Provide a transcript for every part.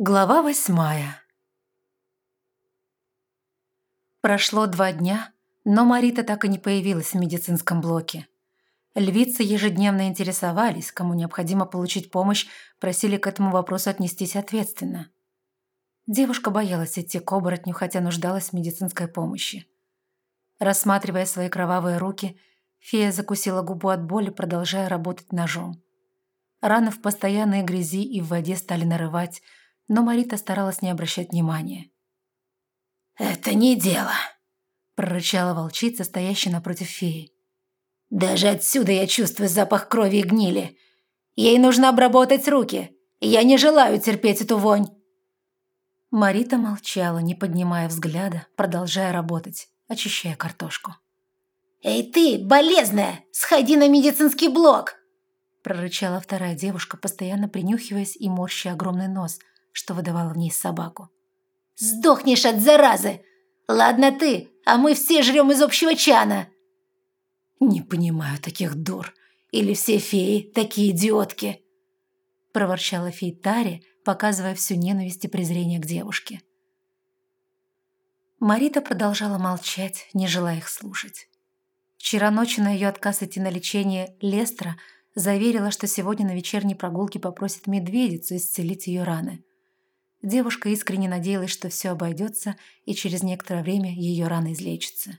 Глава восьмая Прошло два дня, но Марита так и не появилась в медицинском блоке. Львицы ежедневно интересовались, кому необходимо получить помощь, просили к этому вопросу отнестись ответственно. Девушка боялась идти к оборотню, хотя нуждалась в медицинской помощи. Рассматривая свои кровавые руки, фея закусила губу от боли, продолжая работать ножом. Раны в постоянной грязи и в воде стали нарывать, но Марита старалась не обращать внимания. «Это не дело», – прорычала волчица, стоящая напротив феи. «Даже отсюда я чувствую запах крови и гнили. Ей нужно обработать руки. Я не желаю терпеть эту вонь». Марита молчала, не поднимая взгляда, продолжая работать, очищая картошку. «Эй ты, болезная, сходи на медицинский блок!» прорычала вторая девушка, постоянно принюхиваясь и морща огромный нос, что выдавало в ней собаку. «Сдохнешь от заразы! Ладно ты, а мы все жрем из общего чана!» «Не понимаю таких дур. Или все феи такие идиотки?» проворчала фейтари, показывая всю ненависть и презрение к девушке. Марита продолжала молчать, не желая их слушать. Вчера ночью на ее отказ идти на лечение Лестра заверила, что сегодня на вечерней прогулке попросит медведицу исцелить ее раны. Девушка искренне надеялась, что все обойдется, и через некоторое время ее раны излечатся.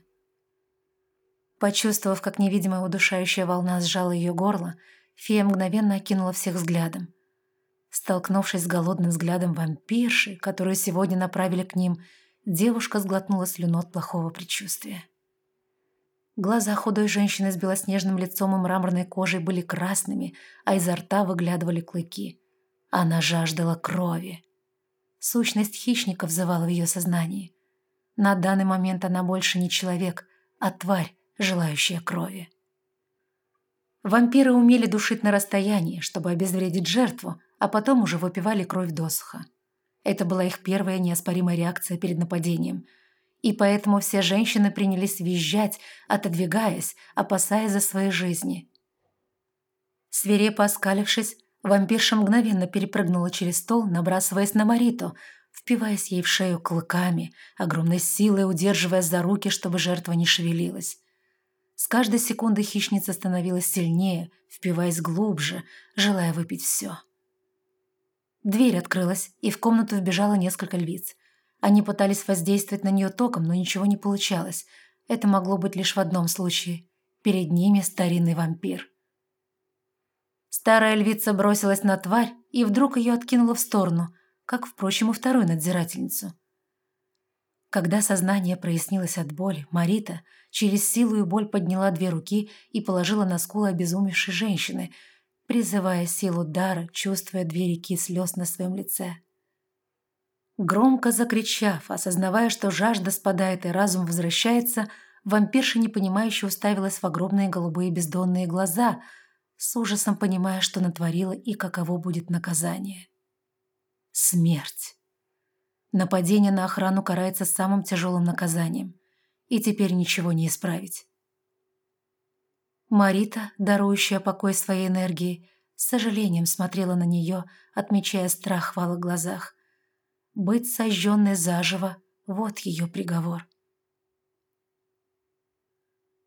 Почувствовав, как невидимая удушающая волна сжала ее горло, фея мгновенно окинула всех взглядом. Столкнувшись с голодным взглядом вампирши, которую сегодня направили к ним, девушка сглотнула слюну от плохого предчувствия. Глаза худой женщины с белоснежным лицом и мраморной кожей были красными, а изо рта выглядывали клыки. Она жаждала крови. Сущность хищника взывала в ее сознании. На данный момент она больше не человек, а тварь, желающая крови. Вампиры умели душить на расстоянии, чтобы обезвредить жертву, а потом уже выпивали кровь досуха. Это была их первая неоспоримая реакция перед нападением – и поэтому все женщины принялись визжать, отодвигаясь, опасаясь за свои жизни. Свирепо оскалившись, вампирша мгновенно перепрыгнула через стол, набрасываясь на Мариту, впиваясь ей в шею клыками, огромной силой удерживая за руки, чтобы жертва не шевелилась. С каждой секундой хищница становилась сильнее, впиваясь глубже, желая выпить все. Дверь открылась, и в комнату вбежало несколько львиц. Они пытались воздействовать на нее током, но ничего не получалось. Это могло быть лишь в одном случае. Перед ними старинный вампир. Старая львица бросилась на тварь и вдруг ее откинула в сторону, как, впрочем, и вторую надзирательницу. Когда сознание прояснилось от боли, Марита через силу и боль подняла две руки и положила на скулы обезумевшей женщины, призывая силу дара, чувствуя две реки слез на своем лице. Громко закричав, осознавая, что жажда спадает и разум возвращается, вампирша непонимающе уставилась в огромные голубые бездонные глаза, с ужасом понимая, что натворила и каково будет наказание. Смерть. Нападение на охрану карается самым тяжелым наказанием, и теперь ничего не исправить. Марита, дарующая покой своей энергии, с сожалением смотрела на нее, отмечая страх в алых глазах, быть сожженной заживо – вот ее приговор.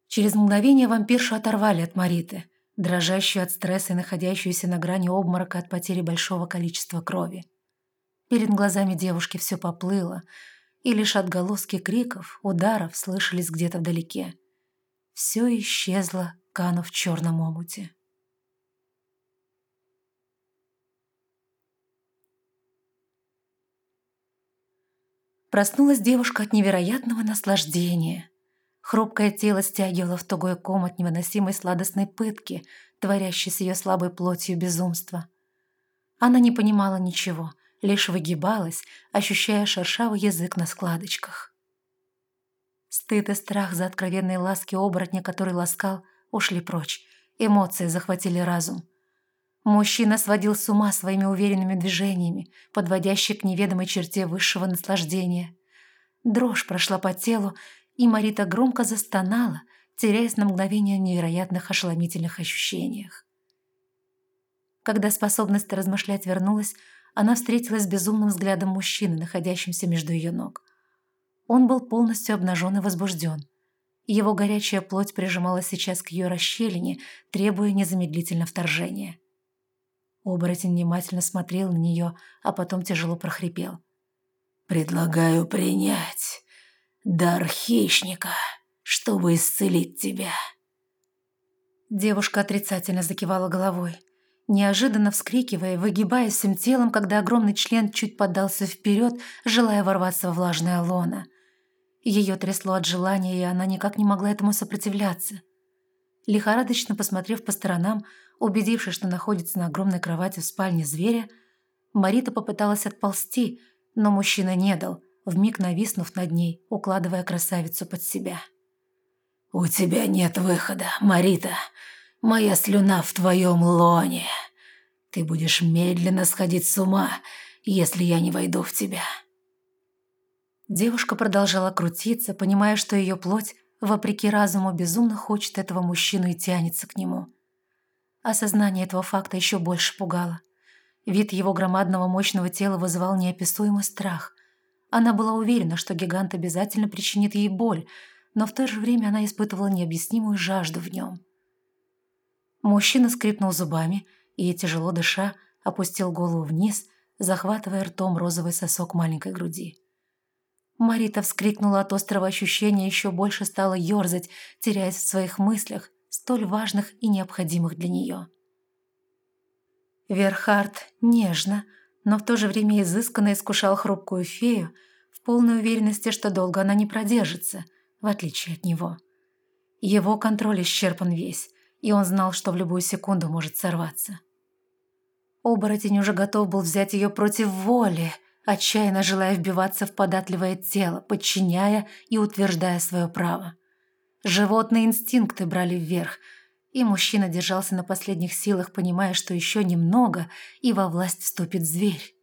Через мгновение вампиршу оторвали от Мариты, дрожащую от стресса и находящуюся на грани обморока от потери большого количества крови. Перед глазами девушки все поплыло, и лишь отголоски криков, ударов слышались где-то вдалеке. Все исчезло, канув в черном омуте. Проснулась девушка от невероятного наслаждения. Хрупкое тело стягивало в тугой ком от невыносимой сладостной пытки, творящей с ее слабой плотью безумства. Она не понимала ничего, лишь выгибалась, ощущая шершавый язык на складочках. Стыд и страх за откровенные ласки оборотня, который ласкал, ушли прочь. Эмоции захватили разум. Мужчина сводил с ума своими уверенными движениями, подводящими к неведомой черте высшего наслаждения. Дрожь прошла по телу, и Марита громко застонала, теряясь на мгновение в невероятных ошеломительных ощущениях. Когда способность размышлять вернулась, она встретилась с безумным взглядом мужчины, находящимся между ее ног. Он был полностью обнажен и возбужден. Его горячая плоть прижималась сейчас к ее расщелине, требуя незамедлительно вторжения. Оборотень внимательно смотрел на нее, а потом тяжело прохрипел. «Предлагаю принять дар хищника, чтобы исцелить тебя». Девушка отрицательно закивала головой, неожиданно вскрикивая, выгибаясь всем телом, когда огромный член чуть подался вперед, желая ворваться во влажное лоно. Ее трясло от желания, и она никак не могла этому сопротивляться. Лихорадочно посмотрев по сторонам, убедившись, что находится на огромной кровати в спальне зверя, Марита попыталась отползти, но мужчина не дал, вмиг нависнув над ней, укладывая красавицу под себя. «У тебя нет выхода, Марита. Моя слюна в твоем лоне. Ты будешь медленно сходить с ума, если я не войду в тебя». Девушка продолжала крутиться, понимая, что ее плоть, вопреки разуму, безумно хочет этого мужчину и тянется к нему. Осознание этого факта еще больше пугало. Вид его громадного мощного тела вызывал неописуемый страх. Она была уверена, что гигант обязательно причинит ей боль, но в то же время она испытывала необъяснимую жажду в нем. Мужчина скрипнул зубами и, тяжело дыша, опустил голову вниз, захватывая ртом розовый сосок маленькой груди. Марита вскрикнула от острого ощущения еще больше стала ерзать, теряясь в своих мыслях, столь важных и необходимых для нее. Верхард нежно, но в то же время изысканно искушал хрупкую фею, в полной уверенности, что долго она не продержится, в отличие от него. Его контроль исчерпан весь, и он знал, что в любую секунду может сорваться. Оборотень уже готов был взять ее против воли, отчаянно желая вбиваться в податливое тело, подчиняя и утверждая свое право. Животные инстинкты брали вверх, и мужчина держался на последних силах, понимая, что еще немного, и во власть вступит зверь.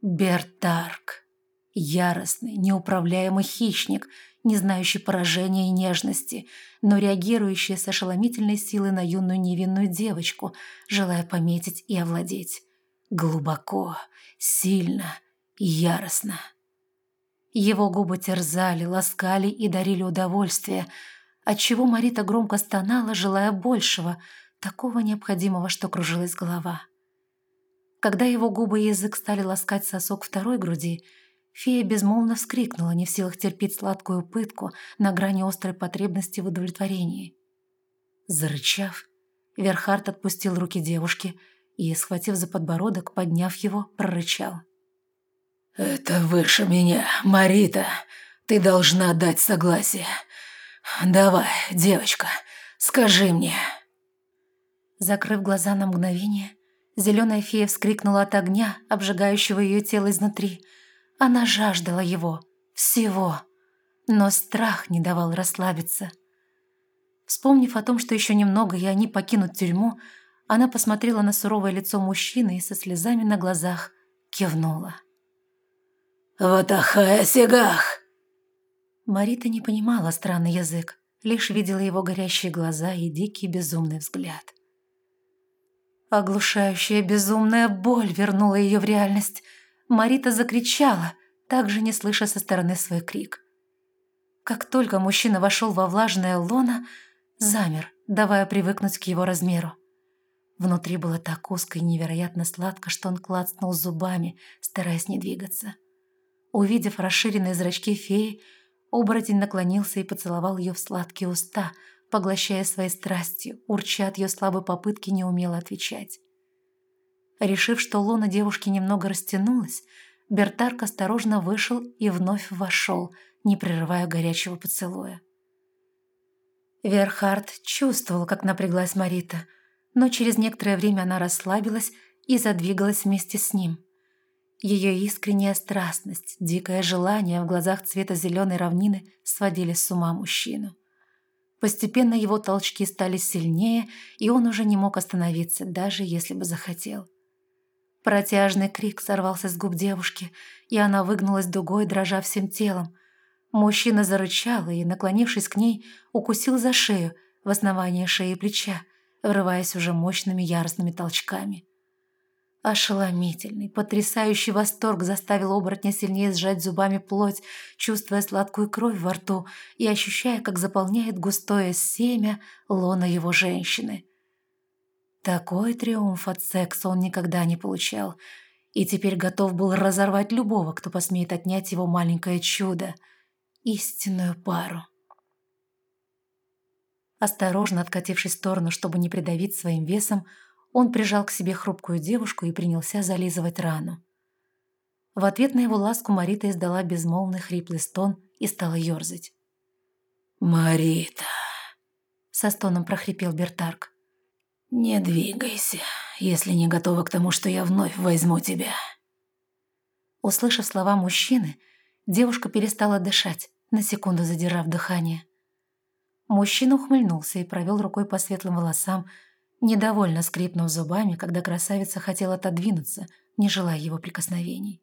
Бертарк. Яростный, неуправляемый хищник, не знающий поражения и нежности, но реагирующий с ошеломительной силой на юную невинную девочку, желая пометить и овладеть. Глубоко, сильно и яростно. Его губы терзали, ласкали и дарили удовольствие, отчего Марита громко стонала, желая большего, такого необходимого, что кружилась голова. Когда его губы и язык стали ласкать сосок второй груди, фея безмолвно вскрикнула, не в силах терпеть сладкую пытку на грани острой потребности в удовлетворении. Зарычав, Верхард отпустил руки девушки и, схватив за подбородок, подняв его, прорычал. «Это выше меня, Марита. Ты должна дать согласие. Давай, девочка, скажи мне». Закрыв глаза на мгновение, зеленая фея вскрикнула от огня, обжигающего ее тело изнутри. Она жаждала его, всего, но страх не давал расслабиться. Вспомнив о том, что еще немного, и они покинут тюрьму, она посмотрела на суровое лицо мужчины и со слезами на глазах кивнула. «Ватахая Сегах!» Марита не понимала странный язык, лишь видела его горящие глаза и дикий безумный взгляд. Оглушающая безумная боль вернула ее в реальность. Марита закричала, также не слыша со стороны свой крик. Как только мужчина вошел во влажное лоно, замер, давая привыкнуть к его размеру. Внутри было так узко и невероятно сладко, что он клацнул зубами, стараясь не двигаться. Увидев расширенные зрачки феи, оборотень наклонился и поцеловал ее в сладкие уста, поглощая своей страстью, урча от ее слабой попытки неумело отвечать. Решив, что лона девушки немного растянулась, Бертарк осторожно вышел и вновь вошел, не прерывая горячего поцелуя. Верхард чувствовал, как напряглась Марита – но через некоторое время она расслабилась и задвигалась вместе с ним. Ее искренняя страстность, дикое желание в глазах цвета зеленой равнины сводили с ума мужчину. Постепенно его толчки стали сильнее, и он уже не мог остановиться, даже если бы захотел. Протяжный крик сорвался с губ девушки, и она выгнулась дугой, дрожа всем телом. Мужчина зарычал и, наклонившись к ней, укусил за шею, в основание шеи и плеча, врываясь уже мощными яростными толчками. Ошеломительный, потрясающий восторг заставил оборотня сильнее сжать зубами плоть, чувствуя сладкую кровь во рту и ощущая, как заполняет густое семя лона его женщины. Такой триумф от секса он никогда не получал, и теперь готов был разорвать любого, кто посмеет отнять его маленькое чудо, истинную пару. Осторожно откатившись в сторону, чтобы не придавить своим весом, он прижал к себе хрупкую девушку и принялся зализывать рану. В ответ на его ласку Марита издала безмолвный хриплый стон и стала ерзать. «Марита!» — со стоном прохрипел Бертарк. «Не двигайся, если не готова к тому, что я вновь возьму тебя». Услышав слова мужчины, девушка перестала дышать, на секунду задержав дыхание. Мужчина ухмыльнулся и провел рукой по светлым волосам, недовольно скрипнув зубами, когда красавица хотела отодвинуться, не желая его прикосновений.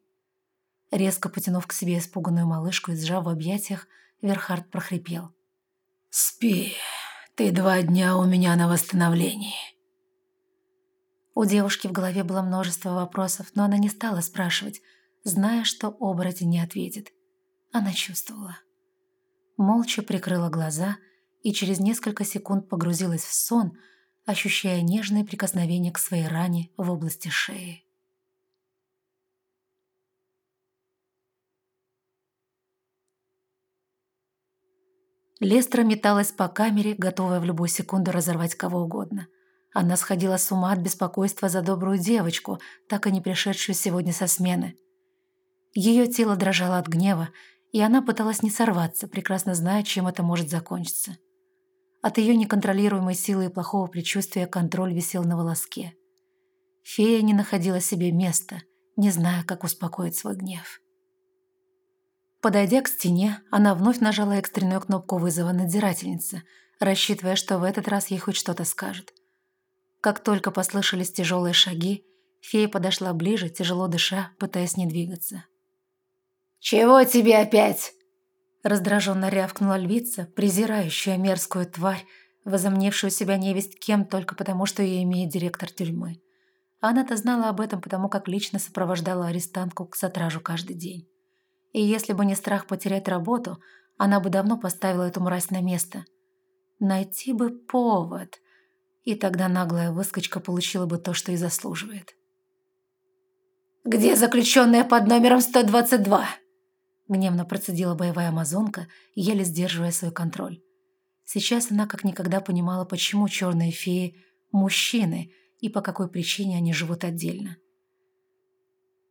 Резко потянув к себе испуганную малышку и сжав в объятиях, Верхард прохрипел. «Спи, ты два дня у меня на восстановлении». У девушки в голове было множество вопросов, но она не стала спрашивать, зная, что оборотень не ответит. Она чувствовала. Молча прикрыла глаза и через несколько секунд погрузилась в сон, ощущая нежное прикосновение к своей ране в области шеи. Лестра металась по камере, готовая в любую секунду разорвать кого угодно. Она сходила с ума от беспокойства за добрую девочку, так и не пришедшую сегодня со смены. Ее тело дрожало от гнева, и она пыталась не сорваться, прекрасно зная, чем это может закончиться. От ее неконтролируемой силы и плохого предчувствия контроль висел на волоске. Фея не находила себе места, не зная, как успокоить свой гнев. Подойдя к стене, она вновь нажала экстренную кнопку вызова надзирательницы, рассчитывая, что в этот раз ей хоть что-то скажет. Как только послышались тяжелые шаги, фея подошла ближе, тяжело дыша, пытаясь не двигаться. «Чего тебе опять?» Раздраженно рявкнула львица, презирающая мерзкую тварь, возомневшую себя невесть кем только потому, что ее имеет директор тюрьмы. Она-то знала об этом, потому как лично сопровождала арестантку к сатражу каждый день. И если бы не страх потерять работу, она бы давно поставила эту мразь на место. Найти бы повод, и тогда наглая выскочка получила бы то, что и заслуживает. «Где заключенная под номером 122?» Гневно процедила боевая амазонка, еле сдерживая свой контроль. Сейчас она как никогда понимала, почему черные феи – мужчины и по какой причине они живут отдельно.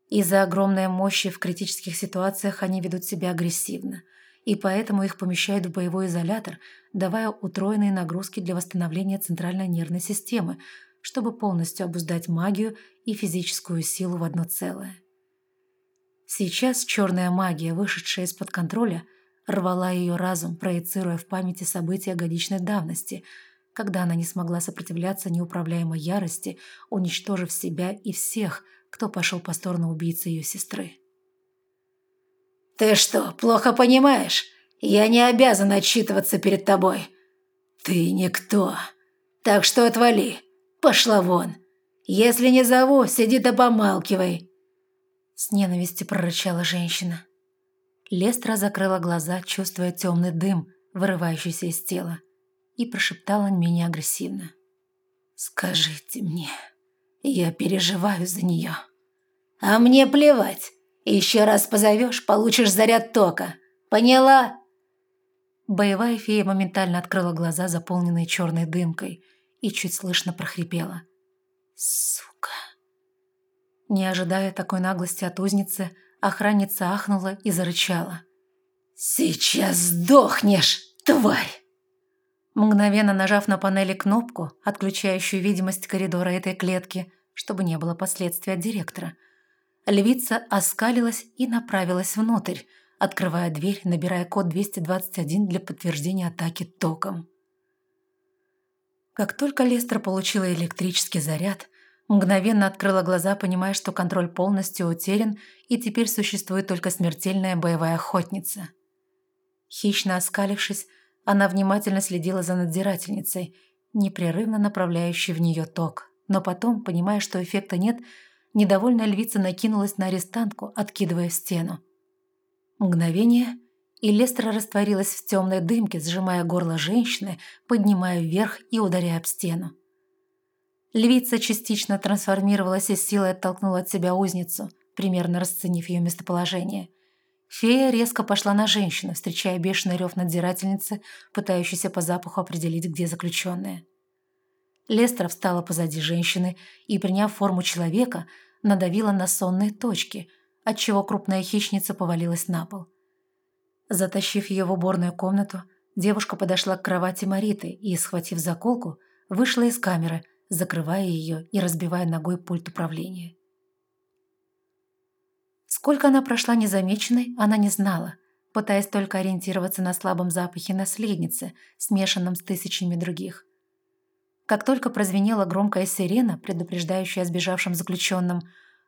Из-за огромной мощи в критических ситуациях они ведут себя агрессивно, и поэтому их помещают в боевой изолятор, давая утроенные нагрузки для восстановления центральной нервной системы, чтобы полностью обуздать магию и физическую силу в одно целое. Сейчас черная магия, вышедшая из-под контроля, рвала ее разум, проецируя в памяти события годичной давности, когда она не смогла сопротивляться неуправляемой ярости, уничтожив себя и всех, кто пошел по сторону убийцы ее сестры. «Ты что, плохо понимаешь? Я не обязан отчитываться перед тобой. Ты никто. Так что отвали. Пошла вон. Если не зову, сиди да помалкивай. С ненавистью прорычала женщина. Лестра закрыла глаза, чувствуя темный дым, вырывающийся из тела, и прошептала менее агрессивно. «Скажите мне, я переживаю за нее». «А мне плевать. Еще раз позовешь, получишь заряд тока. Поняла?» Боевая фея моментально открыла глаза, заполненные черной дымкой, и чуть слышно прохрипела. «Сука!» Не ожидая такой наглости от узницы, охранница ахнула и зарычала. «Сейчас сдохнешь, тварь!» Мгновенно нажав на панели кнопку, отключающую видимость коридора этой клетки, чтобы не было последствий от директора, львица оскалилась и направилась внутрь, открывая дверь, набирая код 221 для подтверждения атаки током. Как только Лестер получила электрический заряд, Мгновенно открыла глаза, понимая, что контроль полностью утерян, и теперь существует только смертельная боевая охотница. Хищно оскалившись, она внимательно следила за надзирательницей, непрерывно направляющей в нее ток, но потом, понимая, что эффекта нет, Недовольная львица накинулась на арестантку, откидывая в стену. Мгновение, и Лестра растворилась в темной дымке, сжимая горло женщины, поднимая вверх и ударяя об стену. Львица частично трансформировалась и силой оттолкнула от себя узницу, примерно расценив ее местоположение. Фея резко пошла на женщину, встречая бешеный рев надзирательницы, пытающейся по запаху определить, где заключенная. Лестра встала позади женщины и, приняв форму человека, надавила на сонные точки, отчего крупная хищница повалилась на пол. Затащив ее в уборную комнату, девушка подошла к кровати Мариты и, схватив заколку, вышла из камеры, закрывая ее и разбивая ногой пульт управления. Сколько она прошла незамеченной, она не знала, пытаясь только ориентироваться на слабом запахе наследницы, смешанном с тысячами других. Как только прозвенела громкая сирена, предупреждающая о сбежавшем заключенном,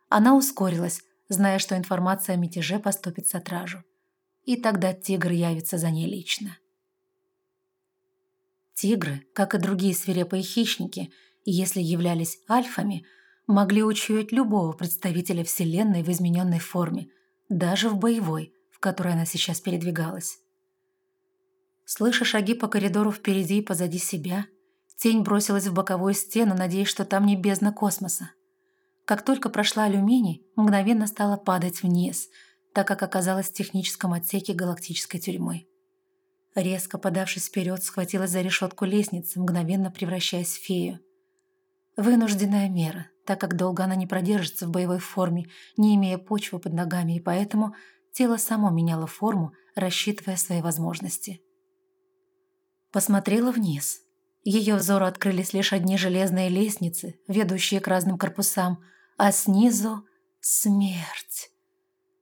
она ускорилась, зная, что информация о мятеже поступит с отражу. И тогда тигр явится за ней лично. Тигры, как и другие свирепые хищники, если являлись альфами, могли учуять любого представителя Вселенной в измененной форме, даже в боевой, в которой она сейчас передвигалась. Слыша шаги по коридору впереди и позади себя – Тень бросилась в боковую стену, надеясь, что там не бездна космоса. Как только прошла алюминий, мгновенно стала падать вниз, так как оказалась в техническом отсеке галактической тюрьмы. Резко подавшись вперед, схватилась за решетку лестницы, мгновенно превращаясь в фею. Вынужденная мера, так как долго она не продержится в боевой форме, не имея почвы под ногами, и поэтому тело само меняло форму, рассчитывая свои возможности. Посмотрела вниз – ее взору открылись лишь одни железные лестницы, ведущие к разным корпусам, а снизу — смерть.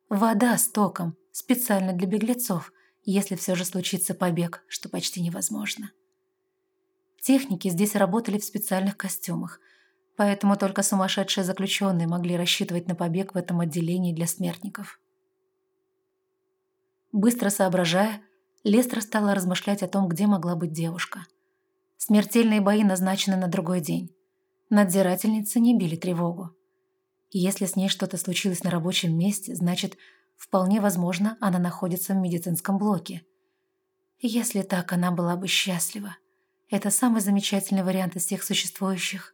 Вода с током, специально для беглецов, если все же случится побег, что почти невозможно. Техники здесь работали в специальных костюмах, поэтому только сумасшедшие заключенные могли рассчитывать на побег в этом отделении для смертников. Быстро соображая, Лестра стала размышлять о том, где могла быть девушка – Смертельные бои назначены на другой день. Надзирательницы не били тревогу. Если с ней что-то случилось на рабочем месте, значит, вполне возможно, она находится в медицинском блоке. Если так, она была бы счастлива. Это самый замечательный вариант из всех существующих.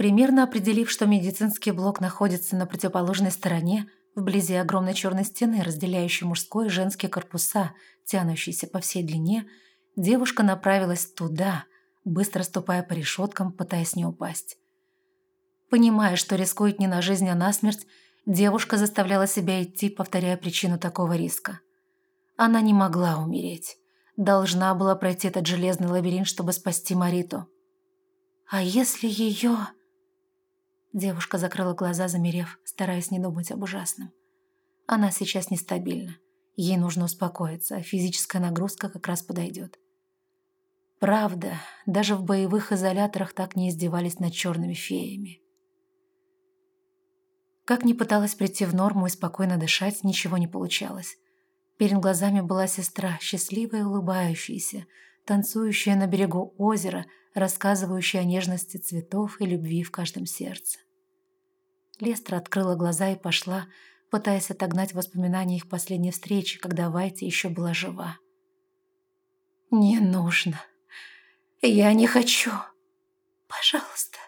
Примерно определив, что медицинский блок находится на противоположной стороне, вблизи огромной черной стены, разделяющей мужской и женский корпуса, тянущиеся по всей длине, девушка направилась туда, быстро ступая по решеткам, пытаясь не упасть. Понимая, что рискует не на жизнь, а на смерть, девушка заставляла себя идти, повторяя причину такого риска. Она не могла умереть. Должна была пройти этот железный лабиринт, чтобы спасти Мариту. А если ее... Девушка закрыла глаза, замерев, стараясь не думать об ужасном. Она сейчас нестабильна. Ей нужно успокоиться, а физическая нагрузка как раз подойдет. Правда, даже в боевых изоляторах так не издевались над черными феями. Как ни пыталась прийти в норму и спокойно дышать, ничего не получалось. Перед глазами была сестра, счастливая и улыбающаяся, танцующая на берегу озера, рассказывающая о нежности цветов и любви в каждом сердце. Лестра открыла глаза и пошла, пытаясь отогнать воспоминания их последней встречи, когда Вайти еще была жива. «Не нужно. Я не хочу. Пожалуйста».